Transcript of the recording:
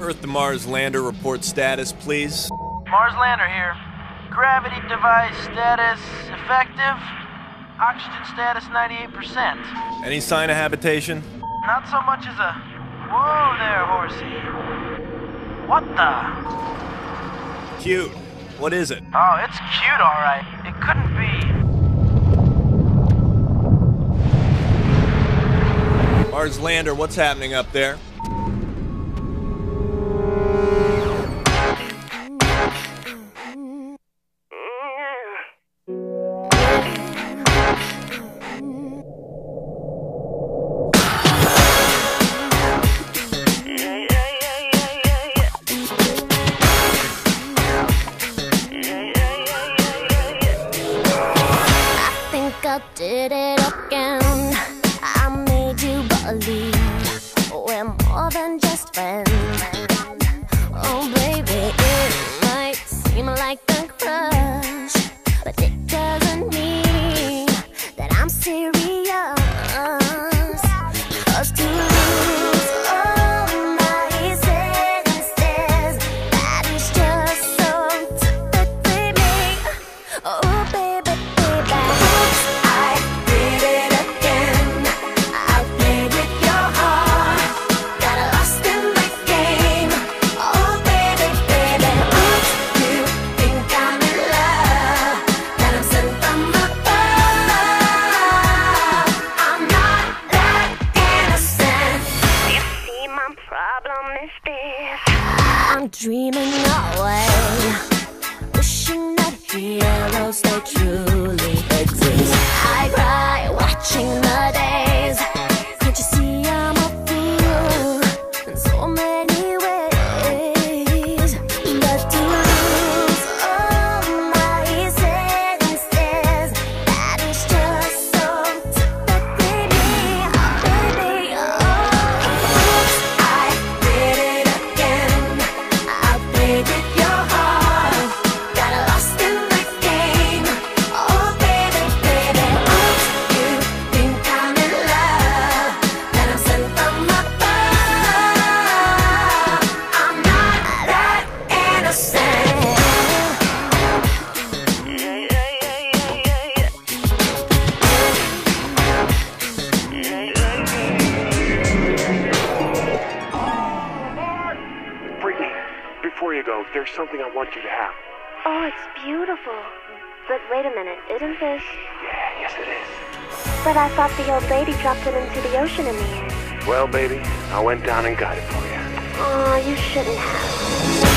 Earth to Mars lander report status, please. Mars lander here. Gravity device status effective. Oxygen status 98%. Any sign of habitation? Not so much as a. Whoa there, horsey. What the? Cute. What is it? Oh, it's cute, alright. It couldn't Mars lander, what's happening up there? Did it again. Believe we're more than just friends. Oh, baby, it might seem like a crush, but it doesn't mean that I'm serious. Problem is this. I'm dreaming away wishing that heroes they truly exist. I cry watching the days. Can't you see I'm a fool in so many go, there's something I want you to have. Oh, it's beautiful. But wait a minute, isn't this? Yeah, yes it is. But I thought the old lady dropped it into the ocean in the end. Well, baby, I went down and got it for you. Oh, you shouldn't have.